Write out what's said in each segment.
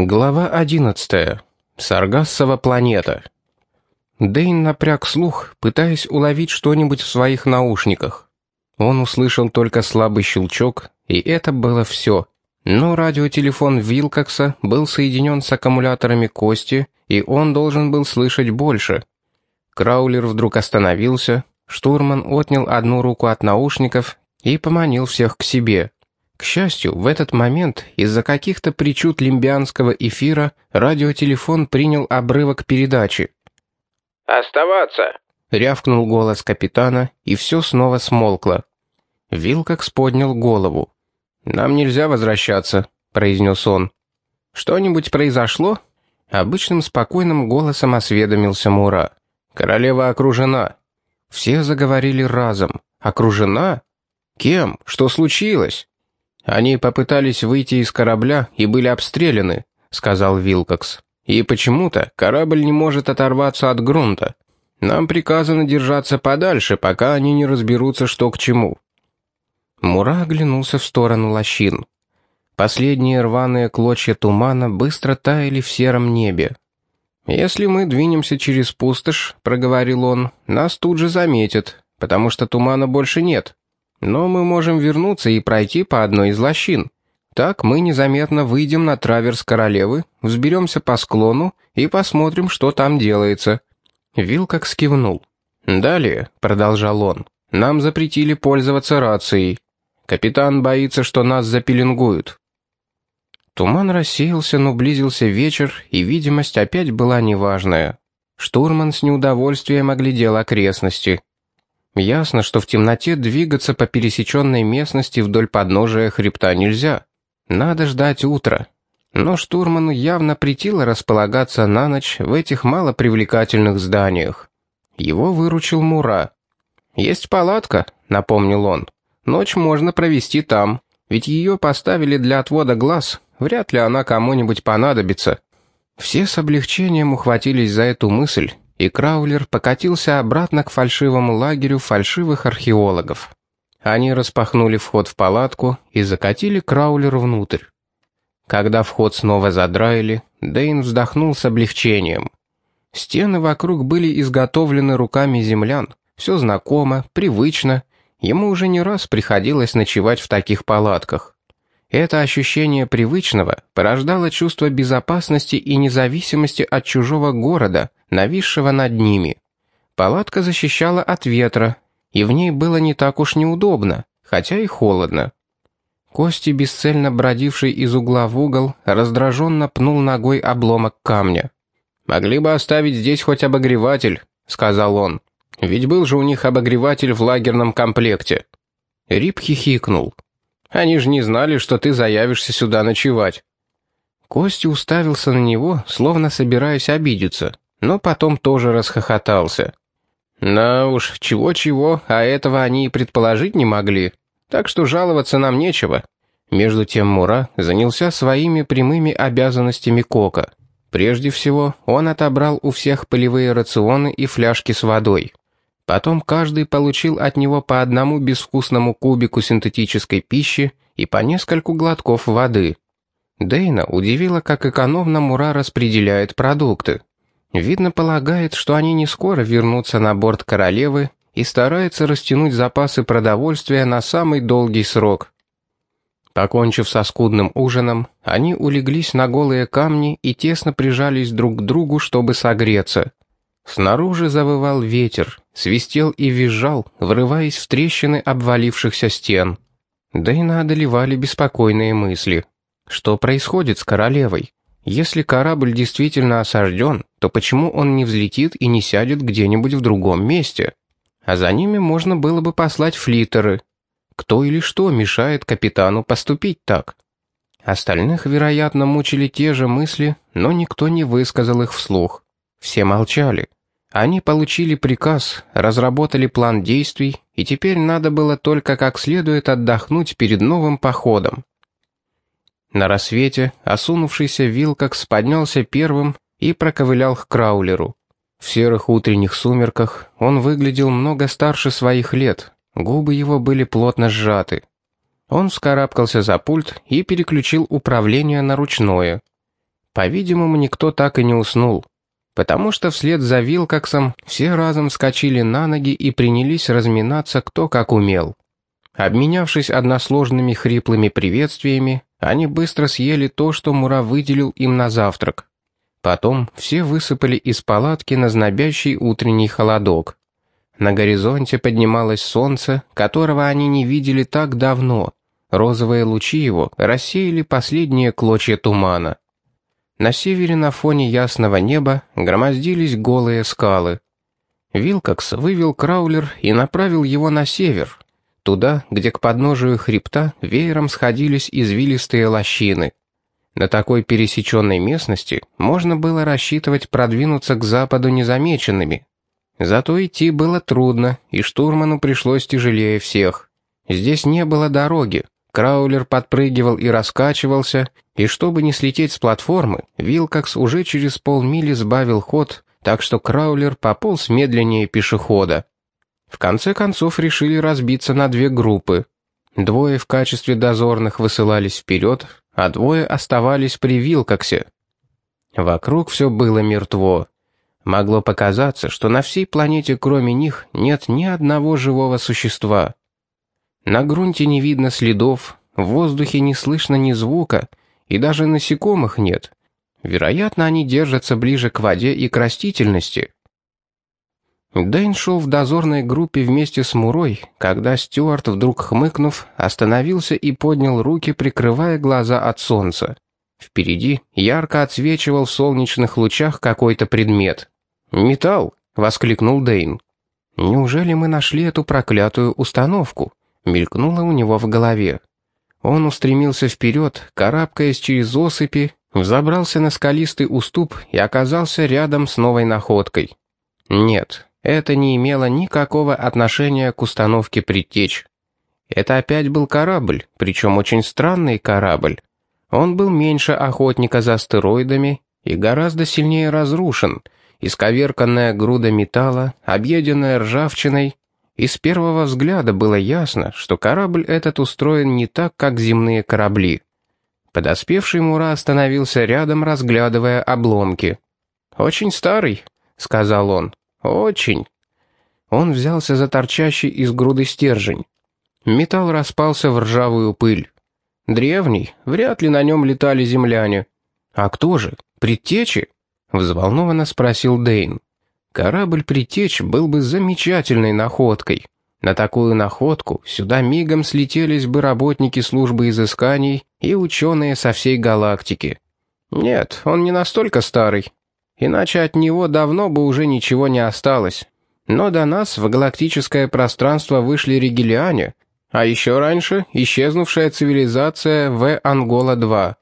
Глава 11. Саргассова планета. Дейн напряг слух, пытаясь уловить что-нибудь в своих наушниках. Он услышал только слабый щелчок, и это было все. Но радиотелефон Вилкокса был соединен с аккумуляторами Кости, и он должен был слышать больше. Краулер вдруг остановился, штурман отнял одну руку от наушников и поманил всех к себе. К счастью, в этот момент из-за каких-то причуд лимбианского эфира радиотелефон принял обрывок передачи. «Оставаться!» — рявкнул голос капитана, и все снова смолкло. Вилкокс поднял голову. «Нам нельзя возвращаться», — произнес он. «Что-нибудь произошло?» Обычным спокойным голосом осведомился Мура. «Королева окружена». Все заговорили разом. «Окружена? Кем? Что случилось?» «Они попытались выйти из корабля и были обстреляны», — сказал Вилкокс. «И почему-то корабль не может оторваться от грунта. Нам приказано держаться подальше, пока они не разберутся, что к чему». Мура оглянулся в сторону лощин. Последние рваные клочья тумана быстро таяли в сером небе. «Если мы двинемся через пустошь», — проговорил он, — «нас тут же заметят, потому что тумана больше нет. Но мы можем вернуться и пройти по одной из лощин. Так мы незаметно выйдем на траверс королевы, взберемся по склону и посмотрим, что там делается». Вилкок скивнул. «Далее», — продолжал он, — «нам запретили пользоваться рацией. Капитан боится, что нас запеленгуют». Туман рассеялся, но близился вечер, и видимость опять была неважная. Штурман с неудовольствием оглядел окрестности. Ясно, что в темноте двигаться по пересеченной местности вдоль подножия хребта нельзя. Надо ждать утра. Но штурману явно притило располагаться на ночь в этих малопривлекательных зданиях. Его выручил Мура. «Есть палатка», — напомнил он. «Ночь можно провести там, ведь ее поставили для отвода глаз, вряд ли она кому-нибудь понадобится». Все с облегчением ухватились за эту мысль и Краулер покатился обратно к фальшивому лагерю фальшивых археологов. Они распахнули вход в палатку и закатили Краулер внутрь. Когда вход снова задраили, Дейн вздохнул с облегчением. Стены вокруг были изготовлены руками землян, все знакомо, привычно, ему уже не раз приходилось ночевать в таких палатках. Это ощущение привычного порождало чувство безопасности и независимости от чужого города, нависшего над ними. Палатка защищала от ветра, и в ней было не так уж неудобно, хотя и холодно. Кости, бесцельно бродивший из угла в угол, раздраженно пнул ногой обломок камня. «Могли бы оставить здесь хоть обогреватель», — сказал он. «Ведь был же у них обогреватель в лагерном комплекте». Рип хихикнул. Они же не знали, что ты заявишься сюда ночевать». Костя уставился на него, словно собираясь обидеться, но потом тоже расхохотался. «Да уж, чего-чего, а этого они и предположить не могли, так что жаловаться нам нечего». Между тем Мура занялся своими прямыми обязанностями Кока. Прежде всего, он отобрал у всех полевые рационы и фляжки с водой. Потом каждый получил от него по одному безвкусному кубику синтетической пищи и по нескольку глотков воды. Дейна удивила, как экономно Мура распределяет продукты. Видно, полагает, что они не скоро вернутся на борт королевы и старается растянуть запасы продовольствия на самый долгий срок. Покончив со скудным ужином, они улеглись на голые камни и тесно прижались друг к другу, чтобы согреться. Снаружи завывал ветер, свистел и визжал, врываясь в трещины обвалившихся стен. Да и одолевали беспокойные мысли. Что происходит с королевой? Если корабль действительно осажден, то почему он не взлетит и не сядет где-нибудь в другом месте? А за ними можно было бы послать флитеры. Кто или что мешает капитану поступить так? Остальных, вероятно, мучили те же мысли, но никто не высказал их вслух. Все молчали. Они получили приказ, разработали план действий, и теперь надо было только как следует отдохнуть перед новым походом. На рассвете осунувшийся Вилкокс поднялся первым и проковылял к Краулеру. В серых утренних сумерках он выглядел много старше своих лет, губы его были плотно сжаты. Он вскарабкался за пульт и переключил управление на ручное. По-видимому, никто так и не уснул, потому что вслед за Вилкоксом все разом вскочили на ноги и принялись разминаться кто как умел. Обменявшись односложными хриплыми приветствиями, они быстро съели то, что Мура выделил им на завтрак. Потом все высыпали из палатки на знобящий утренний холодок. На горизонте поднималось солнце, которого они не видели так давно. Розовые лучи его рассеяли последние клочья тумана. На севере на фоне ясного неба громоздились голые скалы. Вилкокс вывел краулер и направил его на север, туда, где к подножию хребта веером сходились извилистые лощины. На такой пересеченной местности можно было рассчитывать продвинуться к западу незамеченными. Зато идти было трудно, и штурману пришлось тяжелее всех. Здесь не было дороги, краулер подпрыгивал и раскачивался, и чтобы не слететь с платформы, Вилкокс уже через полмили сбавил ход, так что краулер пополз медленнее пешехода. В конце концов решили разбиться на две группы. Двое в качестве дозорных высылались вперед, а двое оставались при Вилкоксе. Вокруг все было мертво. Могло показаться, что на всей планете кроме них нет ни одного живого существа. На грунте не видно следов, в воздухе не слышно ни звука, и даже насекомых нет. Вероятно, они держатся ближе к воде и к растительности. Дэйн шел в дозорной группе вместе с Мурой, когда Стюарт, вдруг хмыкнув, остановился и поднял руки, прикрывая глаза от солнца. Впереди ярко отсвечивал в солнечных лучах какой-то предмет. «Металл!» — воскликнул Дэйн. «Неужели мы нашли эту проклятую установку?» — мелькнуло у него в голове. Он устремился вперед, карабкаясь через осыпи, взобрался на скалистый уступ и оказался рядом с новой находкой. Нет, это не имело никакого отношения к установке предтеч. Это опять был корабль, причем очень странный корабль. Он был меньше охотника за астероидами и гораздо сильнее разрушен, исковерканная груда металла, объеденная ржавчиной, и с первого взгляда было ясно, что корабль этот устроен не так, как земные корабли. Подоспевший Мура остановился рядом, разглядывая обломки. «Очень старый», — сказал он. «Очень». Он взялся за торчащий из груды стержень. Металл распался в ржавую пыль. Древний, вряд ли на нем летали земляне. «А кто же? Предтечи?» — взволнованно спросил Дейн. «Корабль «Предтеч» был бы замечательной находкой. На такую находку сюда мигом слетелись бы работники службы изысканий и ученые со всей галактики. Нет, он не настолько старый. Иначе от него давно бы уже ничего не осталось. Но до нас в галактическое пространство вышли регелиане, а еще раньше исчезнувшая цивилизация В. Ангола-2.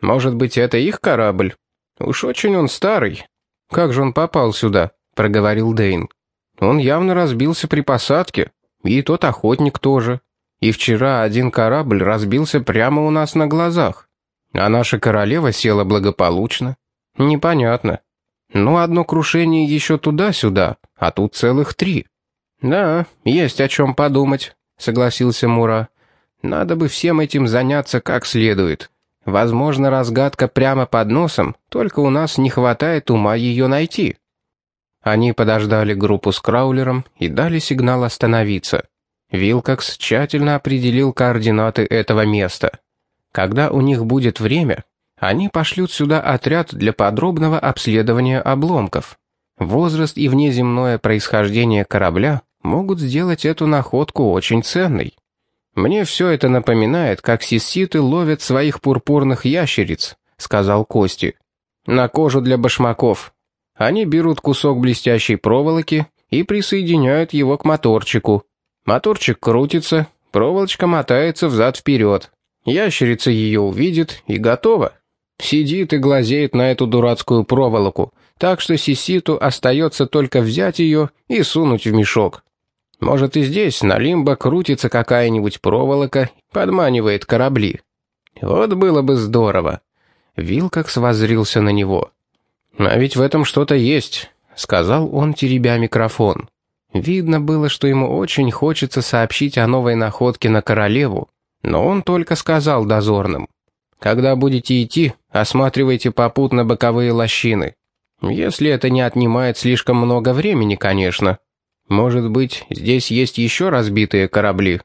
Может быть, это их корабль? Уж очень он старый. Как же он попал сюда? проговорил Дейн. Он явно разбился при посадке, и тот охотник тоже. И вчера один корабль разбился прямо у нас на глазах. А наша королева села благополучно. Непонятно. Ну, одно крушение еще туда-сюда, а тут целых три. Да, есть о чем подумать согласился Мура. «Надо бы всем этим заняться как следует. Возможно, разгадка прямо под носом, только у нас не хватает ума ее найти». Они подождали группу с краулером и дали сигнал остановиться. Вилкокс тщательно определил координаты этого места. Когда у них будет время, они пошлют сюда отряд для подробного обследования обломков. Возраст и внеземное происхождение корабля могут сделать эту находку очень ценной. Мне все это напоминает, как сиситы ловят своих пурпурных ящериц, сказал Кости. На кожу для башмаков. Они берут кусок блестящей проволоки и присоединяют его к моторчику. Моторчик крутится, проволочка мотается взад-вперед. Ящерица ее увидит и готова. Сидит и глазеет на эту дурацкую проволоку, так что Сиситу остается только взять ее и сунуть в мешок. Может и здесь на Лимбо крутится какая-нибудь проволока, подманивает корабли. Вот было бы здорово. Вилкокс воззрился на него. «А ведь в этом что-то есть», — сказал он, теребя микрофон. Видно было, что ему очень хочется сообщить о новой находке на королеву, но он только сказал дозорным. Когда будете идти, осматривайте попутно боковые лощины. Если это не отнимает слишком много времени, конечно. Может быть, здесь есть еще разбитые корабли.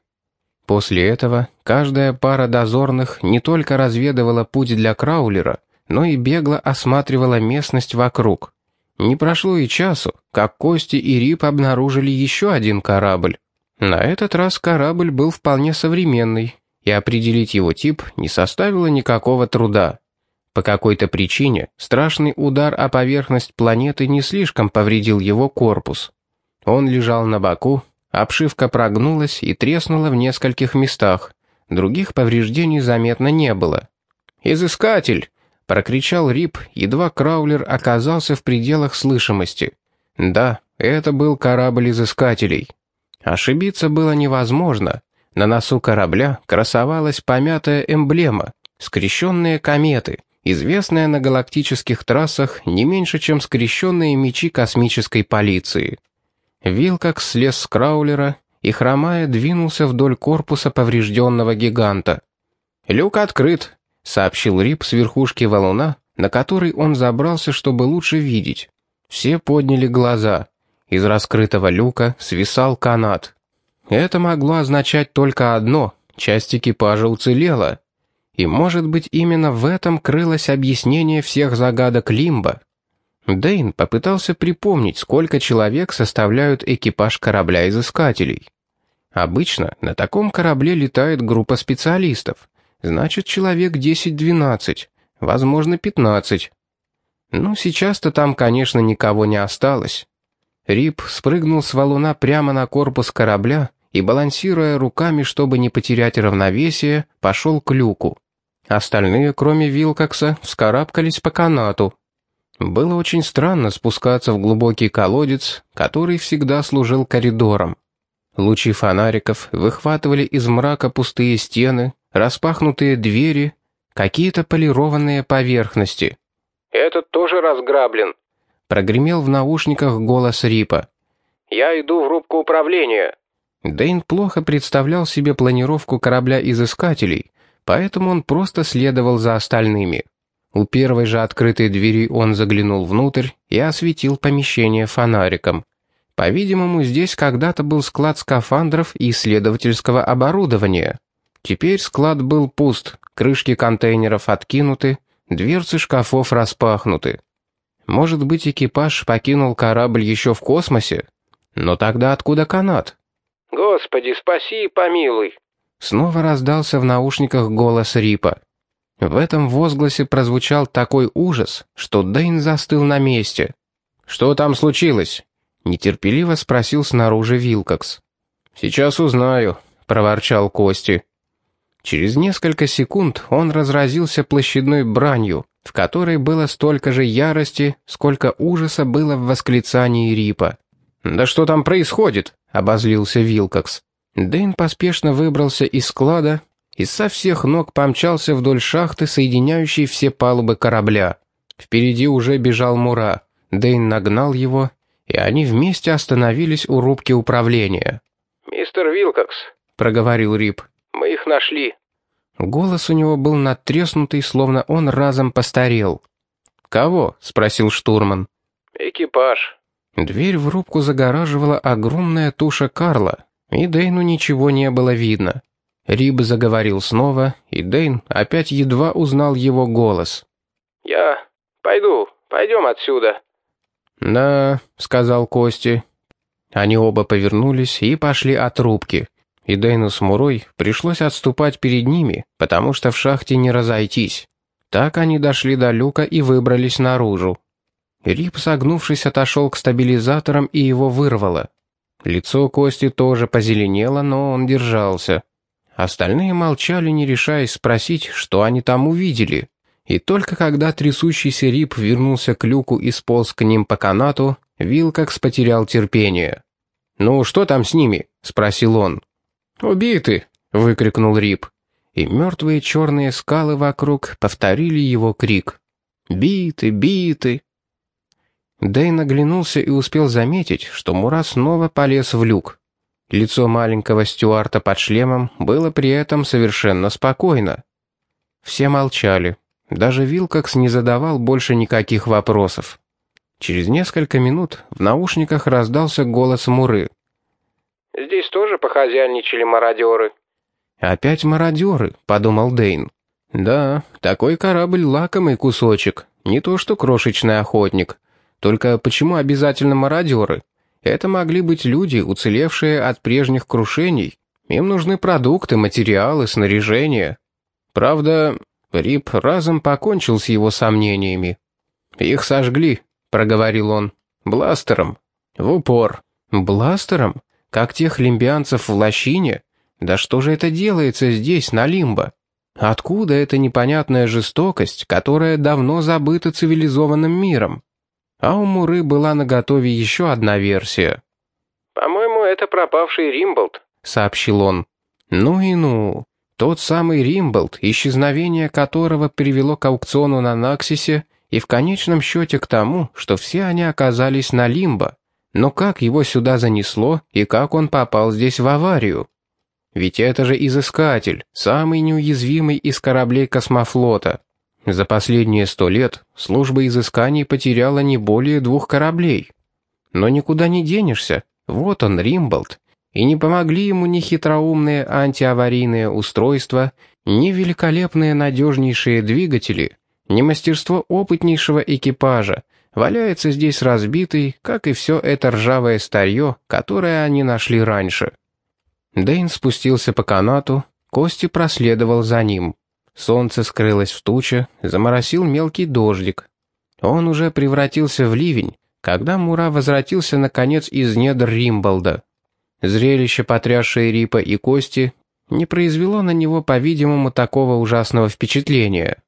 После этого каждая пара дозорных не только разведывала путь для краулера, но и бегло осматривала местность вокруг. Не прошло и часу, как Кости и Рип обнаружили еще один корабль. На этот раз корабль был вполне современный, и определить его тип не составило никакого труда. По какой-то причине страшный удар о поверхность планеты не слишком повредил его корпус. Он лежал на боку, обшивка прогнулась и треснула в нескольких местах, других повреждений заметно не было. «Изыскатель!» — прокричал Рип, едва Краулер оказался в пределах слышимости. Да, это был корабль изыскателей. Ошибиться было невозможно. На носу корабля красовалась помятая эмблема, скрещенные кометы, известная на галактических трассах не меньше, чем скрещенные мечи космической полиции. Вилкокс слез с краулера и, хромая, двинулся вдоль корпуса поврежденного гиганта. «Люк открыт», сообщил Рип с верхушки валуна, на который он забрался, чтобы лучше видеть. Все подняли глаза. Из раскрытого люка свисал канат. Это могло означать только одно — часть экипажа уцелела. И, может быть, именно в этом крылось объяснение всех загадок Лимба. Дейн попытался припомнить, сколько человек составляют экипаж корабля-изыскателей. Обычно на таком корабле летает группа специалистов, Значит, человек 10-12, возможно, 15. Ну, сейчас-то там, конечно, никого не осталось. Рип спрыгнул с валуна прямо на корпус корабля и, балансируя руками, чтобы не потерять равновесие, пошел к люку. Остальные, кроме Вилкокса, вскарабкались по канату. Было очень странно спускаться в глубокий колодец, который всегда служил коридором. Лучи фонариков выхватывали из мрака пустые стены, распахнутые двери, какие-то полированные поверхности. «Этот тоже разграблен», — прогремел в наушниках голос Рипа. «Я иду в рубку управления». Дэйн плохо представлял себе планировку корабля изыскателей, поэтому он просто следовал за остальными. У первой же открытой двери он заглянул внутрь и осветил помещение фонариком. По-видимому, здесь когда-то был склад скафандров и исследовательского оборудования. Теперь склад был пуст, крышки контейнеров откинуты, дверцы шкафов распахнуты. Может быть, экипаж покинул корабль еще в космосе? Но тогда откуда канат? «Господи, спаси и помилуй!» Снова раздался в наушниках голос Рипа. В этом возгласе прозвучал такой ужас, что Дэйн застыл на месте. «Что там случилось?» — нетерпеливо спросил снаружи Вилкокс. «Сейчас узнаю», — проворчал Кости. Через несколько секунд он разразился площадной бранью, в которой было столько же ярости, сколько ужаса было в восклицании Рипа. «Да что там происходит?» — обозлился Вилкокс. Дэйн поспешно выбрался из склада и со всех ног помчался вдоль шахты, соединяющей все палубы корабля. Впереди уже бежал Мура. Дэйн нагнал его, и они вместе остановились у рубки управления. «Мистер Вилкокс», — проговорил Рип, мы их нашли». Голос у него был надтреснутый, словно он разом постарел. «Кого?» — спросил штурман. «Экипаж». Дверь в рубку загораживала огромная туша Карла, и Дейну ничего не было видно. Риб заговорил снова, и Дейн опять едва узнал его голос. «Я пойду, пойдем отсюда». «Да», — сказал Кости. Они оба повернулись и пошли от рубки и Дэйну с Мурой пришлось отступать перед ними, потому что в шахте не разойтись. Так они дошли до люка и выбрались наружу. Рип, согнувшись, отошел к стабилизаторам и его вырвало. Лицо Кости тоже позеленело, но он держался. Остальные молчали, не решаясь спросить, что они там увидели. И только когда трясущийся Рип вернулся к люку и сполз к ним по канату, Вилкокс потерял терпение. «Ну, что там с ними?» — спросил он. «Убиты!» — выкрикнул Рип. И мертвые черные скалы вокруг повторили его крик. «Биты! Биты!» Дэйн оглянулся и успел заметить, что Мура снова полез в люк. Лицо маленького Стюарта под шлемом было при этом совершенно спокойно. Все молчали. Даже Вилкокс не задавал больше никаких вопросов. Через несколько минут в наушниках раздался голос Муры. «Здесь тоже похозяйничали мародеры». «Опять мародеры», — подумал Дейн. «Да, такой корабль — лакомый кусочек, не то что крошечный охотник. Только почему обязательно мародеры? Это могли быть люди, уцелевшие от прежних крушений. Им нужны продукты, материалы, снаряжение. Правда, Рип разом покончил с его сомнениями. «Их сожгли», — проговорил он, — «бластером. В упор». «Бластером? Как тех лимбианцев в лощине? Да что же это делается здесь, на Лимбо? Откуда эта непонятная жестокость, которая давно забыта цивилизованным миром?» А у Муры была наготове еще одна версия. «По-моему, это пропавший Римболд», — сообщил он. «Ну и ну. Тот самый Римболд, исчезновение которого привело к аукциону на Наксисе и в конечном счете к тому, что все они оказались на Лимбо. Но как его сюда занесло и как он попал здесь в аварию? Ведь это же изыскатель, самый неуязвимый из кораблей космофлота. За последние сто лет служба изысканий потеряла не более двух кораблей. Но никуда не денешься, вот он, Римболд, и не помогли ему ни хитроумные антиаварийные устройства, ни великолепные надежнейшие двигатели, ни мастерство опытнейшего экипажа, валяется здесь разбитый, как и все это ржавое старье, которое они нашли раньше. Дэйн спустился по канату, Кости проследовал за ним. Солнце скрылось в туче, заморосил мелкий дождик. Он уже превратился в ливень, когда Мура возвратился наконец из недр Римболда. Зрелище, потрясшее Рипа и Кости, не произвело на него, по-видимому, такого ужасного впечатления.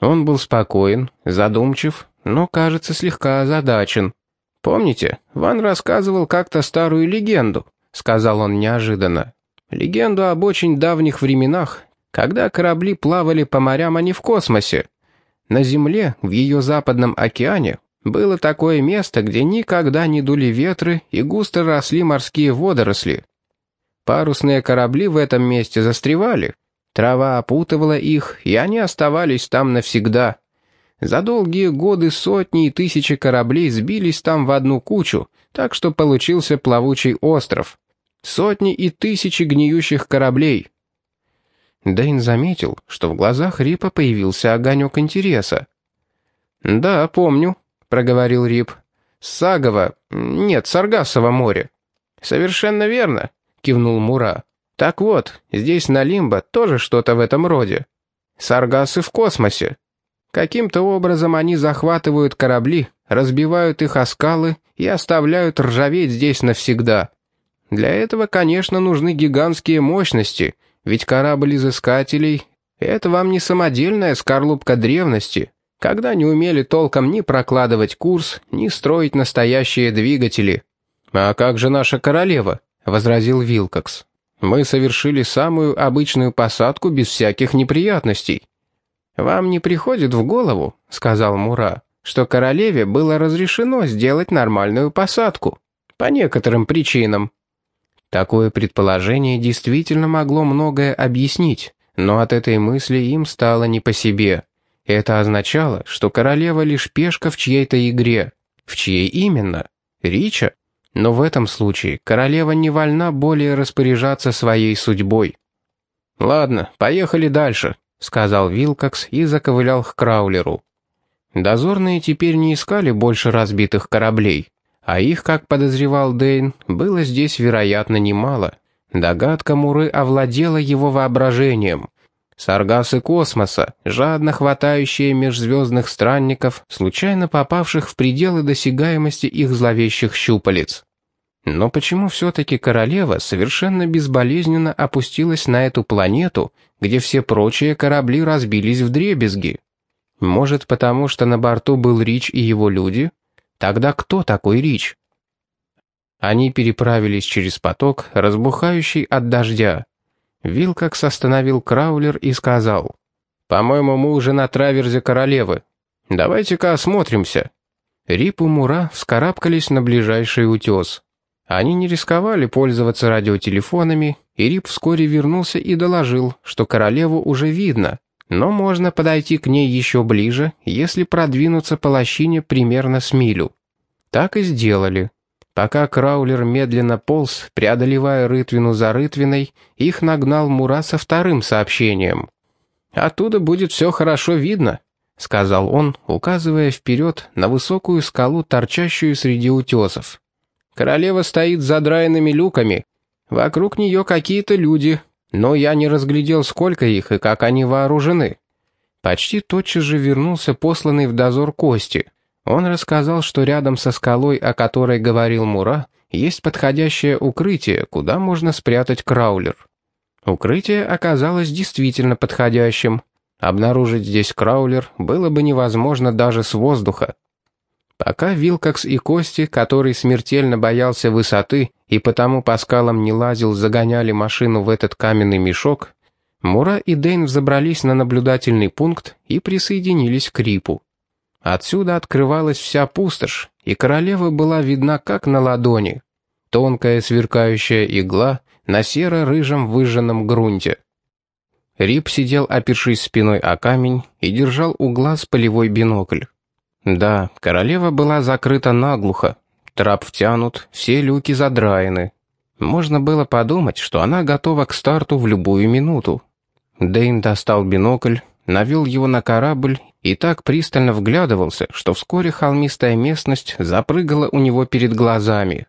Он был спокоен, задумчив, но, кажется, слегка озадачен. «Помните, Ван рассказывал как-то старую легенду», — сказал он неожиданно. «Легенду об очень давних временах, когда корабли плавали по морям, а не в космосе. На Земле, в ее западном океане, было такое место, где никогда не дули ветры и густо росли морские водоросли. Парусные корабли в этом месте застревали. Трава опутывала их, и они оставались там навсегда. За долгие годы сотни и тысячи кораблей сбились там в одну кучу, так что получился плавучий остров. Сотни и тысячи гниющих кораблей. Дэйн заметил, что в глазах Рипа появился огонек интереса. «Да, помню», проговорил Рип. «Сагово... Нет, Саргасово море». «Совершенно верно», — кивнул Мура. «Так вот, здесь на Лимбо тоже что-то в этом роде. Саргасы в космосе. Каким-то образом они захватывают корабли, разбивают их о скалы и оставляют ржаветь здесь навсегда. Для этого, конечно, нужны гигантские мощности, ведь корабль изыскателей — это вам не самодельная скорлупка древности, когда не умели толком ни прокладывать курс, ни строить настоящие двигатели. «А как же наша королева?» — возразил Вилкокс. «Мы совершили самую обычную посадку без всяких неприятностей». «Вам не приходит в голову», — сказал Мура, «что королеве было разрешено сделать нормальную посадку. По некоторым причинам». Такое предположение действительно могло многое объяснить, но от этой мысли им стало не по себе. Это означало, что королева лишь пешка в чьей-то игре. В чьей именно? Рича? Но в этом случае королева не вольна более распоряжаться своей судьбой. «Ладно, поехали дальше», — сказал Вилкокс и заковылял к Краулеру. Дозорные теперь не искали больше разбитых кораблей, а их, как подозревал Дейн, было здесь, вероятно, немало. Догадка Муры овладела его воображением — Саргасы космоса, жадно хватающие межзвездных странников, случайно попавших в пределы досягаемости их зловещих щупалец. Но почему все-таки королева совершенно безболезненно опустилась на эту планету, где все прочие корабли разбились в дребезги? Может, потому что на борту был Рич и его люди? Тогда кто такой Рич? Они переправились через поток, разбухающий от дождя. Вилкокс остановил Краулер и сказал, «По-моему, мы уже на траверзе королевы. Давайте-ка осмотримся». Рип и Мура вскарабкались на ближайший утес. Они не рисковали пользоваться радиотелефонами, и Рип вскоре вернулся и доложил, что королеву уже видно. Но можно подойти к ней еще ближе, если продвинуться по лощине примерно с милю. Так и сделали. Пока Краулер медленно полз, преодолевая рытвину за рытвиной, их нагнал Мура со вторым сообщением. «Оттуда будет все хорошо видно», — сказал он, указывая вперед на высокую скалу, торчащую среди утесов. «Королева стоит за драенными люками. Вокруг нее какие-то люди, но я не разглядел, сколько их и как они вооружены». Почти тотчас же вернулся посланный в дозор Кости — он рассказал, что рядом со скалой, о которой говорил Мура, есть подходящее укрытие, куда можно спрятать краулер. Укрытие оказалось действительно подходящим. Обнаружить здесь краулер было бы невозможно даже с воздуха. Пока Вилкокс и Кости, который смертельно боялся высоты и потому по скалам не лазил, загоняли машину в этот каменный мешок, Мура и Дейн взобрались на наблюдательный пункт и присоединились к Рипу. Отсюда открывалась вся пустошь, и королева была видна как на ладони. Тонкая сверкающая игла на серо-рыжем выжженном грунте. Рип сидел, опершись спиной о камень, и держал у глаз полевой бинокль. Да, королева была закрыта наглухо. Трап втянут, все люки задраены. Можно было подумать, что она готова к старту в любую минуту. Дейн достал бинокль, навел его на корабль и так пристально вглядывался, что вскоре холмистая местность запрыгала у него перед глазами.